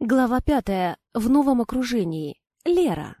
Глава пятая. В новом окружении. Лера.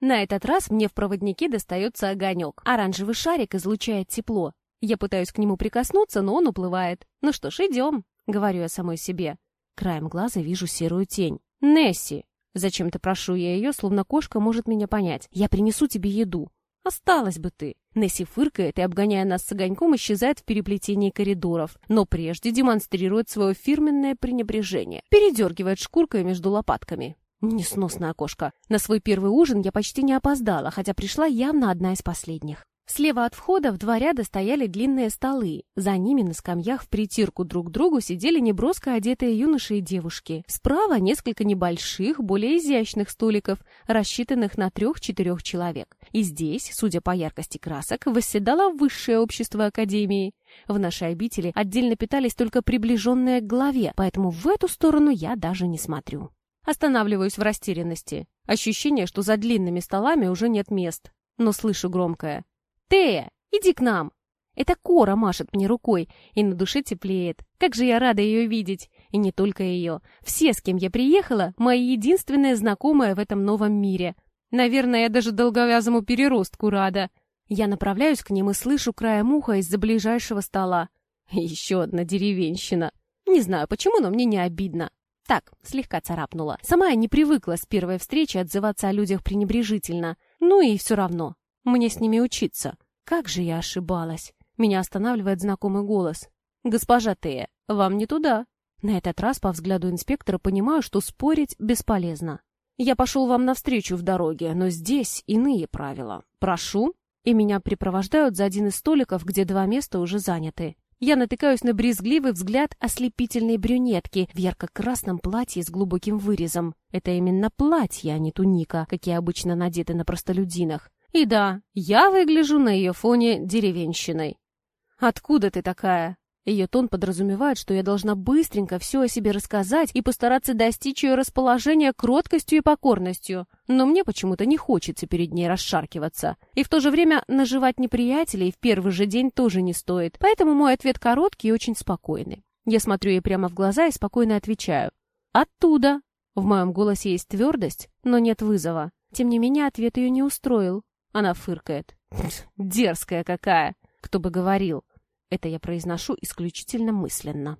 На этот раз мне в проводнике достается огонек. Оранжевый шарик излучает тепло. Я пытаюсь к нему прикоснуться, но он уплывает. Ну что ж, идем, говорю я самой себе. Краем глаза вижу серую тень. Несси. Зачем-то прошу я ее, словно кошка может меня понять. Я принесу тебе еду. Осталась бы ты. Несси фыркает и, обгоняя нас с огоньком, исчезает в переплетении коридоров, но прежде демонстрирует свое фирменное пренебрежение. Передергивает шкуркой между лопатками. Несносная кошка. На свой первый ужин я почти не опоздала, хотя пришла явно одна из последних. Слева от входа в два ряда стояли длинные столы. За ними на скамьях в притирку друг к другу сидели неброско одетые юноши и девушки. Справа несколько небольших, более изящных столиков, рассчитанных на трех-четырех человек. И здесь, судя по яркости красок, восседало высшее общество Академии. В нашей обители отдельно питались только приближенные к главе, поэтому в эту сторону я даже не смотрю. Останавливаюсь в растерянности. Ощущение, что за длинными столами уже нет мест. Но слышу громкое. «Тея, иди к нам!» Это Кора машет мне рукой, и на душе теплеет. Как же я рада ее видеть! И не только ее. Все, с кем я приехала, мои единственные знакомые в этом новом мире. Наверное, я даже долговязому переростку рада. Я направляюсь к ним и слышу краем уха из-за ближайшего стола. Еще одна деревенщина. Не знаю почему, но мне не обидно. Так, слегка царапнула. Сама я не привыкла с первой встречи отзываться о людях пренебрежительно. Ну и все равно. Мне с ними учиться. Как же я ошибалась. Меня останавливает знакомый голос. «Госпожа Тея, вам не туда». На этот раз по взгляду инспектора понимаю, что спорить бесполезно. «Я пошел вам навстречу в дороге, но здесь иные правила. Прошу». И меня припровождают за один из столиков, где два места уже заняты. Я натыкаюсь на брезгливый взгляд ослепительной брюнетки в ярко-красном платье с глубоким вырезом. Это именно платье, а не туника, какие обычно надеты на простолюдинах. И да, я выгляжу на ее фоне деревенщиной. «Откуда ты такая?» Ее тон подразумевает, что я должна быстренько все о себе рассказать и постараться достичь ее расположения кроткостью и покорностью. Но мне почему-то не хочется перед ней расшаркиваться. И в то же время наживать неприятелей в первый же день тоже не стоит. Поэтому мой ответ короткий и очень спокойный. Я смотрю ей прямо в глаза и спокойно отвечаю. «Оттуда». В моем голосе есть твердость, но нет вызова. Тем не менее, ответ ее не устроил. Она фыркает. Дерзкая какая! Кто бы говорил. Это я произношу исключительно мысленно.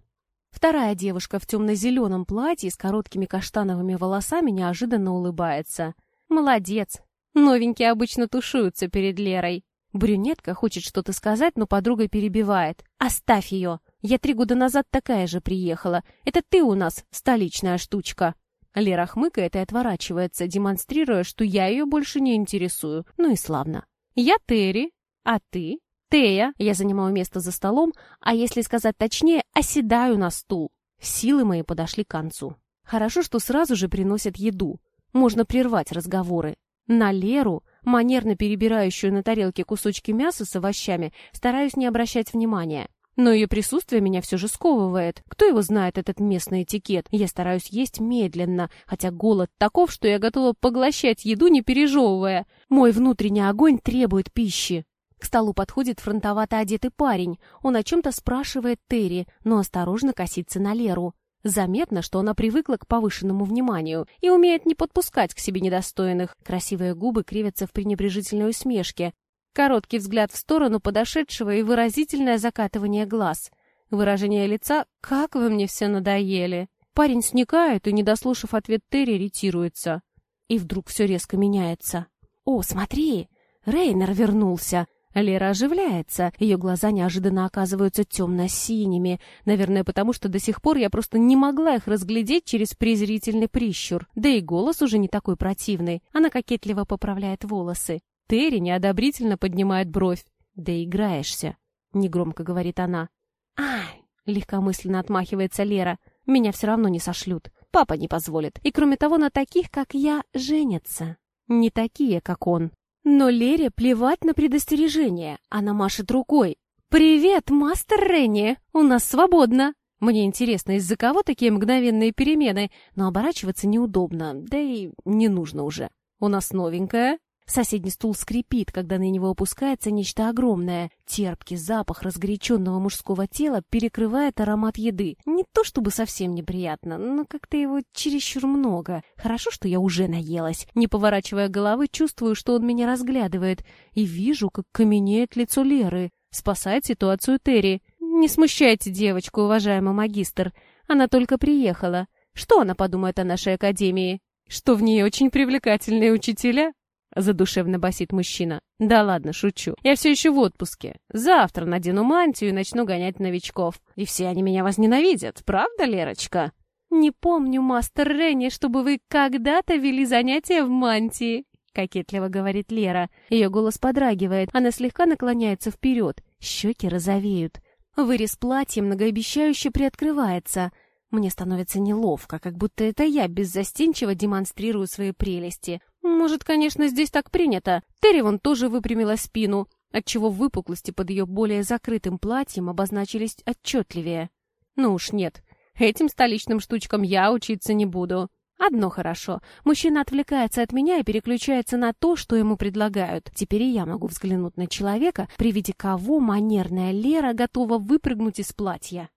Вторая девушка в темно-зеленом платье с короткими каштановыми волосами неожиданно улыбается. Молодец. Новенькие обычно тушуются перед Лерой. Брюнетка хочет что-то сказать, но подруга перебивает. «Оставь ее! Я три года назад такая же приехала. Это ты у нас столичная штучка!» Лера хмыкает и отворачивается, демонстрируя, что я ее больше не интересую. Ну и славно. Я Терри, а ты? Тея. Я занимаю место за столом, а если сказать точнее, оседаю на стул. Силы мои подошли к концу. Хорошо, что сразу же приносят еду. Можно прервать разговоры. На Леру, манерно перебирающую на тарелке кусочки мяса с овощами, стараюсь не обращать внимания. Но ее присутствие меня все же сковывает. Кто его знает, этот местный этикет? Я стараюсь есть медленно, хотя голод таков, что я готова поглощать еду, не пережевывая. Мой внутренний огонь требует пищи. К столу подходит фронтовато одетый парень. Он о чем-то спрашивает Терри, но осторожно косится на Леру. Заметно, что она привыкла к повышенному вниманию и умеет не подпускать к себе недостойных. Красивые губы кривятся в пренебрежительной усмешке. Короткий взгляд в сторону подошедшего и выразительное закатывание глаз. Выражение лица «Как вы мне все надоели!» Парень сникает и, не дослушав ответ Терри, ретируется. И вдруг все резко меняется. «О, смотри! Рейнер вернулся!» Лера оживляется, ее глаза неожиданно оказываются темно-синими, наверное, потому что до сих пор я просто не могла их разглядеть через презрительный прищур, да и голос уже не такой противный, она кокетливо поправляет волосы. Терри неодобрительно поднимает бровь. «Да играешься», — негромко говорит она. «Ай!» — легкомысленно отмахивается Лера. «Меня все равно не сошлют. Папа не позволит. И кроме того, на таких, как я, женятся. Не такие, как он». Но Лере плевать на предостережение. Она машет рукой. «Привет, мастер Ренни! У нас свободно!» Мне интересно, из-за кого такие мгновенные перемены, но оборачиваться неудобно, да и не нужно уже. У нас новенькая, Соседний стул скрипит, когда на него опускается нечто огромное. Терпкий запах разгоряченного мужского тела перекрывает аромат еды. Не то чтобы совсем неприятно, но как-то его чересчур много. Хорошо, что я уже наелась. Не поворачивая головы, чувствую, что он меня разглядывает. И вижу, как каменеет лицо Леры. Спасает ситуацию Терри. «Не смущайте девочку, уважаемый магистр. Она только приехала. Что она подумает о нашей академии? Что в ней очень привлекательные учителя?» Задушевно басит мужчина. «Да ладно, шучу. Я все еще в отпуске. Завтра надену мантию и начну гонять новичков. И все они меня возненавидят, правда, Лерочка?» «Не помню, мастер Ренни, чтобы вы когда-то вели занятия в мантии», — кокетливо говорит Лера. Ее голос подрагивает, она слегка наклоняется вперед, щеки розовеют. Вырез платья многообещающе приоткрывается. Мне становится неловко, как будто это я беззастенчиво демонстрирую свои прелести. Может, конечно, здесь так принято. Терри вон тоже выпрямила спину, отчего выпуклости под ее более закрытым платьем обозначились отчетливее. Ну уж нет, этим столичным штучкам я учиться не буду. Одно хорошо. Мужчина отвлекается от меня и переключается на то, что ему предлагают. Теперь и я могу взглянуть на человека, при виде кого манерная Лера готова выпрыгнуть из платья.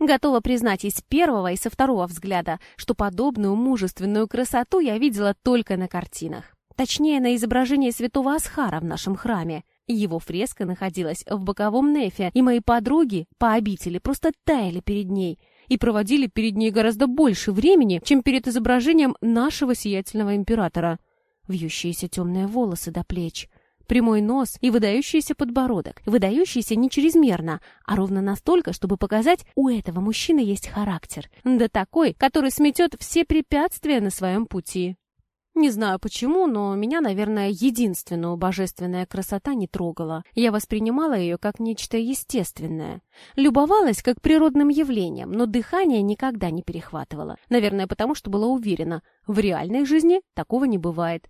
Готова признать из первого и со второго взгляда, что подобную мужественную красоту я видела только на картинах. Точнее, на изображении святого Асхара в нашем храме. Его фреска находилась в боковом нефе, и мои подруги по обители просто таяли перед ней – и проводили перед ней гораздо больше времени, чем перед изображением нашего сиятельного императора. Вьющиеся темные волосы до плеч, прямой нос и выдающийся подбородок. Выдающийся не чрезмерно, а ровно настолько, чтобы показать, у этого мужчины есть характер. Да такой, который сметет все препятствия на своем пути. Не знаю почему, но меня, наверное, единственную божественная красота не трогала. Я воспринимала ее как нечто естественное. Любовалась как природным явлением, но дыхание никогда не перехватывала. Наверное, потому что была уверена, в реальной жизни такого не бывает.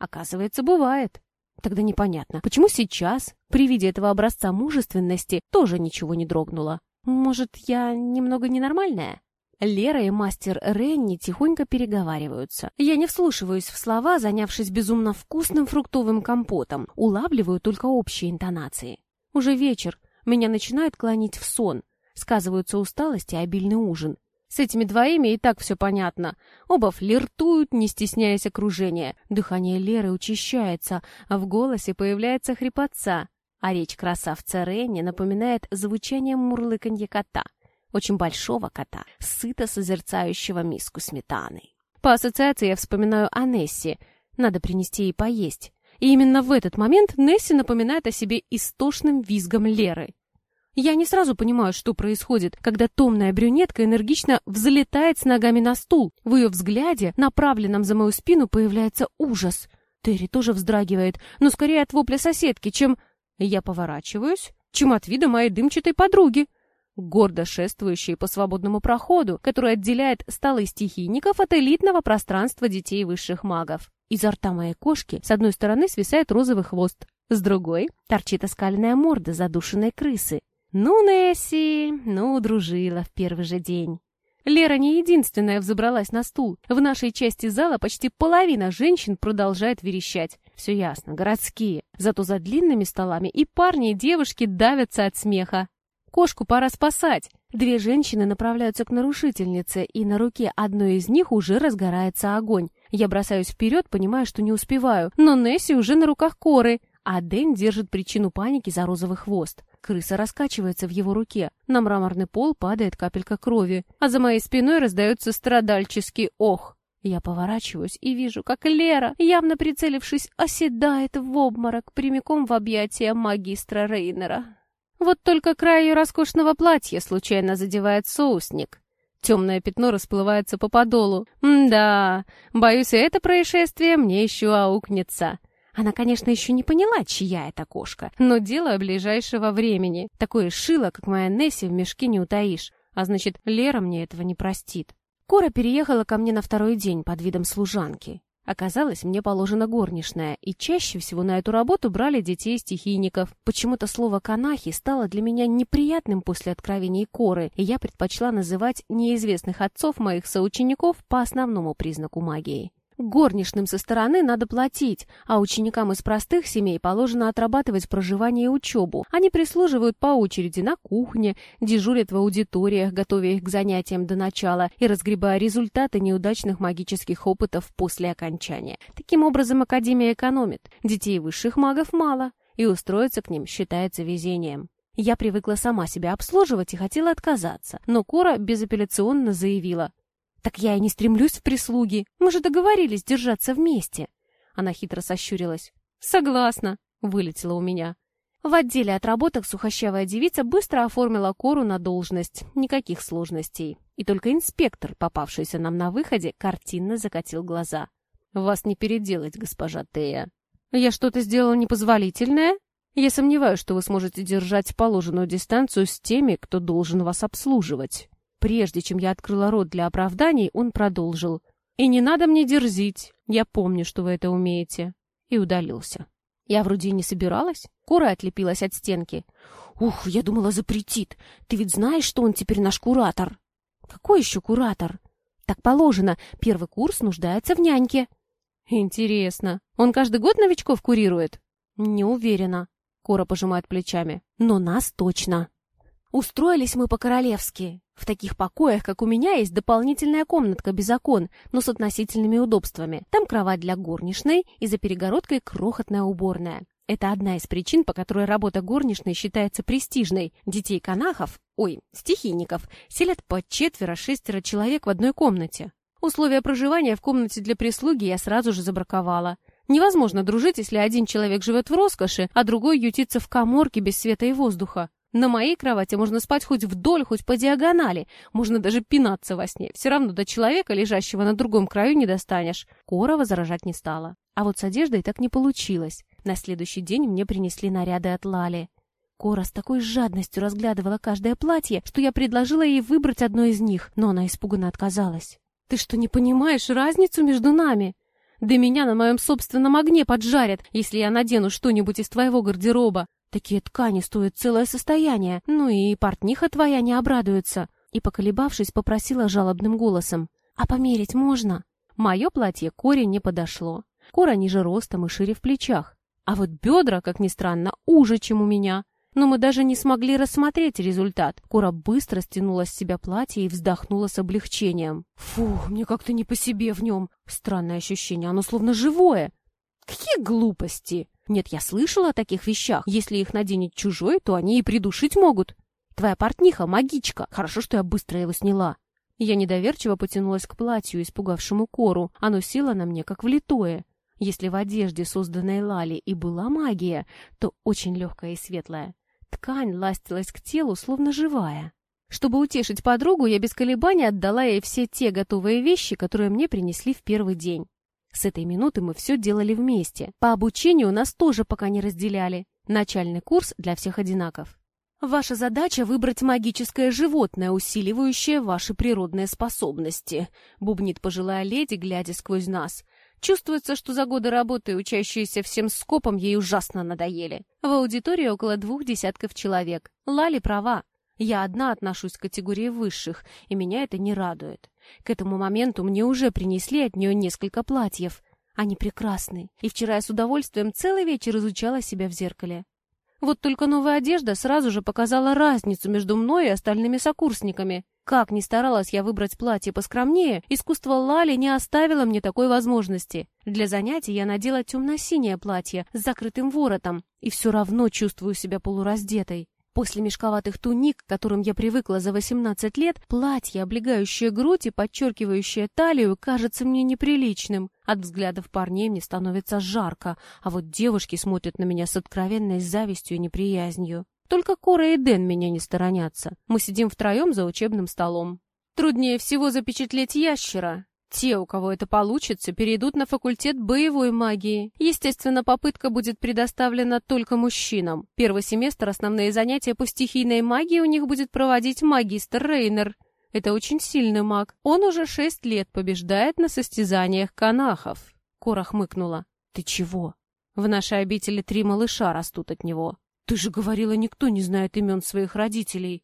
Оказывается, бывает. Тогда непонятно, почему сейчас, при виде этого образца мужественности, тоже ничего не дрогнуло. Может, я немного ненормальная? Лера и мастер Ренни тихонько переговариваются. Я не вслушиваюсь в слова, занявшись безумно вкусным фруктовым компотом, улавливаю только общие интонации. Уже вечер, меня начинает клонить в сон, сказываются усталость и обильный ужин. С этими двоими и так все понятно. Оба флиртуют, не стесняясь окружения. Дыхание Леры учащается, а в голосе появляется хрипотца, а речь красавца Ренни напоминает звучание мурлыканья кота — очень большого кота, сыто созерцающего миску сметаны. По ассоциации я вспоминаю о Несси. Надо принести ей поесть. И именно в этот момент Несси напоминает о себе истошным визгом Леры. Я не сразу понимаю, что происходит, когда томная брюнетка энергично взлетает с ногами на стул. В ее взгляде, направленном за мою спину, появляется ужас. Терри тоже вздрагивает, но скорее от вопля соседки, чем... Я поворачиваюсь, чем от вида моей дымчатой подруги гордо шествующие по свободному проходу, который отделяет столы стихийников от элитного пространства детей высших магов. Изо рта моей кошки с одной стороны свисает розовый хвост, с другой торчит оскаленная морда задушенной крысы. Ну, Несси, ну, дружила в первый же день. Лера не единственная взобралась на стул. В нашей части зала почти половина женщин продолжает верещать. Все ясно, городские. Зато за длинными столами и парни, и девушки давятся от смеха. Кошку пора спасать. Две женщины направляются к нарушительнице, и на руке одной из них уже разгорается огонь. Я бросаюсь вперед, понимая, что не успеваю, но Несси уже на руках Коры, а Дэн держит причину паники за розовый хвост. Крыса раскачивается в его руке. На мраморный пол падает капелька крови, а за моей спиной раздается страдальческий ох. Я поворачиваюсь и вижу, как Лера, явно прицелившись, оседает в обморок прямиком в объятия магистра Рейнера. Вот только край ее роскошного платья случайно задевает соусник. Темное пятно расплывается по подолу. да, боюсь, это происшествие мне еще аукнется. Она, конечно, еще не поняла, чья это кошка, но дело ближайшего времени. Такое шило, как моя Несси, в мешке не утаишь. А значит, Лера мне этого не простит. Кора переехала ко мне на второй день под видом служанки. Оказалось, мне положена горничная, и чаще всего на эту работу брали детей-стихийников. Почему-то слово «канахи» стало для меня неприятным после откровений Коры, и я предпочла называть неизвестных отцов моих соучеников по основному признаку магии. Горничным со стороны надо платить, а ученикам из простых семей положено отрабатывать проживание и учебу. Они прислуживают по очереди на кухне, дежурят в аудиториях, готовя их к занятиям до начала и разгребая результаты неудачных магических опытов после окончания. Таким образом, Академия экономит. Детей высших магов мало, и устроиться к ним считается везением. Я привыкла сама себя обслуживать и хотела отказаться, но Кора безапелляционно заявила, «Так я и не стремлюсь в прислуги. Мы же договорились держаться вместе». Она хитро сощурилась. «Согласна», — вылетела у меня. В отделе отработок сухощавая девица быстро оформила Кору на должность. Никаких сложностей. И только инспектор, попавшийся нам на выходе, картинно закатил глаза. «Вас не переделать, госпожа Тея». «Я что-то сделала непозволительное?» «Я сомневаюсь, что вы сможете держать положенную дистанцию с теми, кто должен вас обслуживать». Прежде чем я открыла рот для оправданий, он продолжил. «И не надо мне дерзить. Я помню, что вы это умеете». И удалился. Я вроде и не собиралась. Кора отлепилась от стенки. «Ух, я думала, запретит. Ты ведь знаешь, что он теперь наш куратор?» «Какой еще куратор?» «Так положено. Первый курс нуждается в няньке». «Интересно. Он каждый год новичков курирует?» «Не уверена». Кора пожимает плечами. «Но нас точно». Устроились мы по-королевски. В таких покоях, как у меня, есть дополнительная комнатка без окон, но с относительными удобствами. Там кровать для горничной и за перегородкой крохотная уборная. Это одна из причин, по которой работа горничной считается престижной. Детей канахов, ой, стихийников, селят по четверо-шестеро человек в одной комнате. Условия проживания в комнате для прислуги я сразу же забраковала. Невозможно дружить, если один человек живет в роскоши, а другой ютится в коморке без света и воздуха. На моей кровати можно спать хоть вдоль, хоть по диагонали. Можно даже пинаться во сне. Все равно до человека, лежащего на другом краю, не достанешь. Кора возражать не стала. А вот с одеждой так не получилось. На следующий день мне принесли наряды от Лали. Кора с такой жадностью разглядывала каждое платье, что я предложила ей выбрать одно из них, но она испуганно отказалась. «Ты что, не понимаешь разницу между нами? Да меня на моем собственном огне поджарят, если я надену что-нибудь из твоего гардероба. Такие ткани стоят целое состояние, ну и портниха твоя не обрадуется. И, поколебавшись, попросила жалобным голосом. А померить можно? Мое платье Коре не подошло. Кора ниже ростом и шире в плечах. А вот бедра, как ни странно, уже, чем у меня. Но мы даже не смогли рассмотреть результат. Кора быстро стянула с себя платье и вздохнула с облегчением. Фух, мне как-то не по себе в нем. Странное ощущение, оно словно живое. Какие глупости! Нет, я слышала о таких вещах. Если их наденет чужой, то они и придушить могут. Твоя портниха — магичка. Хорошо, что я быстро его сняла. Я недоверчиво потянулась к платью, испугавшему кору. Оно село на мне, как влитое. Если в одежде, созданной Лали, и была магия, то очень легкая и светлая. Ткань ластилась к телу, словно живая. Чтобы утешить подругу, я без колебаний отдала ей все те готовые вещи, которые мне принесли в первый день. С этой минуты мы все делали вместе. По обучению нас тоже пока не разделяли. Начальный курс для всех одинаков. Ваша задача — выбрать магическое животное, усиливающее ваши природные способности, бубнит пожилая леди, глядя сквозь нас. Чувствуется, что за годы работы учащиеся всем скопом ей ужасно надоели. В аудитории около двух десятков человек. Лали права. Я одна отношусь к категории высших, и меня это не радует. К этому моменту мне уже принесли от нее несколько платьев. Они прекрасны, и вчера я с удовольствием целый вечер изучала себя в зеркале. Вот только новая одежда сразу же показала разницу между мной и остальными сокурсниками. Как ни старалась я выбрать платье поскромнее, искусство Лали не оставило мне такой возможности. Для занятий я надела темно-синее платье с закрытым воротом, и все равно чувствую себя полураздетой. После мешковатых туник, к которым я привыкла за 18 лет, платье, облегающее грудь и подчеркивающее талию, кажется мне неприличным. От взглядов парней мне становится жарко, а вот девушки смотрят на меня с откровенной завистью и неприязнью. Только Кора и Дэн меня не сторонятся. Мы сидим втроем за учебным столом. Труднее всего запечатлеть ящера, те, у кого это получится, перейдут на факультет боевой магии. Естественно, попытка будет предоставлена только мужчинам. Первый семестр основные занятия по стихийной магии у них будет проводить магистр Рейнер. Это очень сильный маг. Он уже шесть лет побеждает на состязаниях канахов. Кора хмыкнула. Ты чего? В нашей обители три малыша растут от него. Ты же говорила, никто не знает имен своих родителей.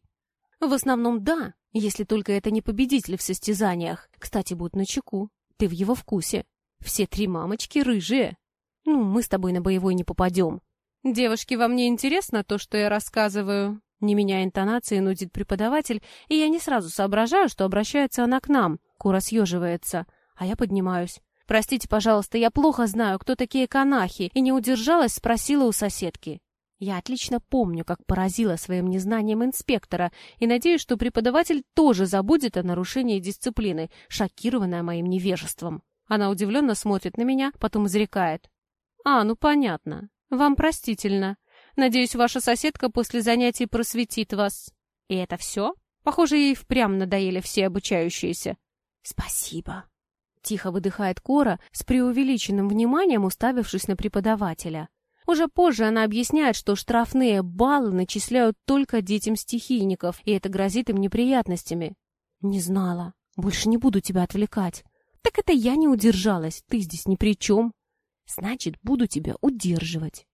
В основном да, если только это не победитель в состязаниях. Кстати, будь начеку. Ты в его вкусе. Все три мамочки рыжие. Ну, мы с тобой на боевой не попадем. Девушки, вам не интересно то, что я рассказываю? Не меняя интонации, нудит преподаватель, и я не сразу соображаю, что обращается она к нам. Кура съеживается, а я поднимаюсь. «Простите, пожалуйста, я плохо знаю, кто такие канахи, и не удержалась, спросила у соседки». Я отлично помню, как поразила своим незнанием инспектора, и надеюсь, что преподаватель тоже забудет о нарушении дисциплины, шокированная моим невежеством. Она удивленно смотрит на меня, потом изрекает. «А, ну понятно. Вам простительно. Надеюсь, ваша соседка после занятий просветит вас. И это все? Похоже, ей впрямь надоели все обучающиеся». «Спасибо», — тихо выдыхает Кора, с преувеличенным вниманием уставившись на преподавателя. Уже позже она объясняет, что штрафные баллы начисляют только детям стихийников, и это грозит им неприятностями. «Не знала. Больше не буду тебя отвлекать». «Так это я не удержалась. Ты здесь ни при чем». «Значит, буду тебя удерживать.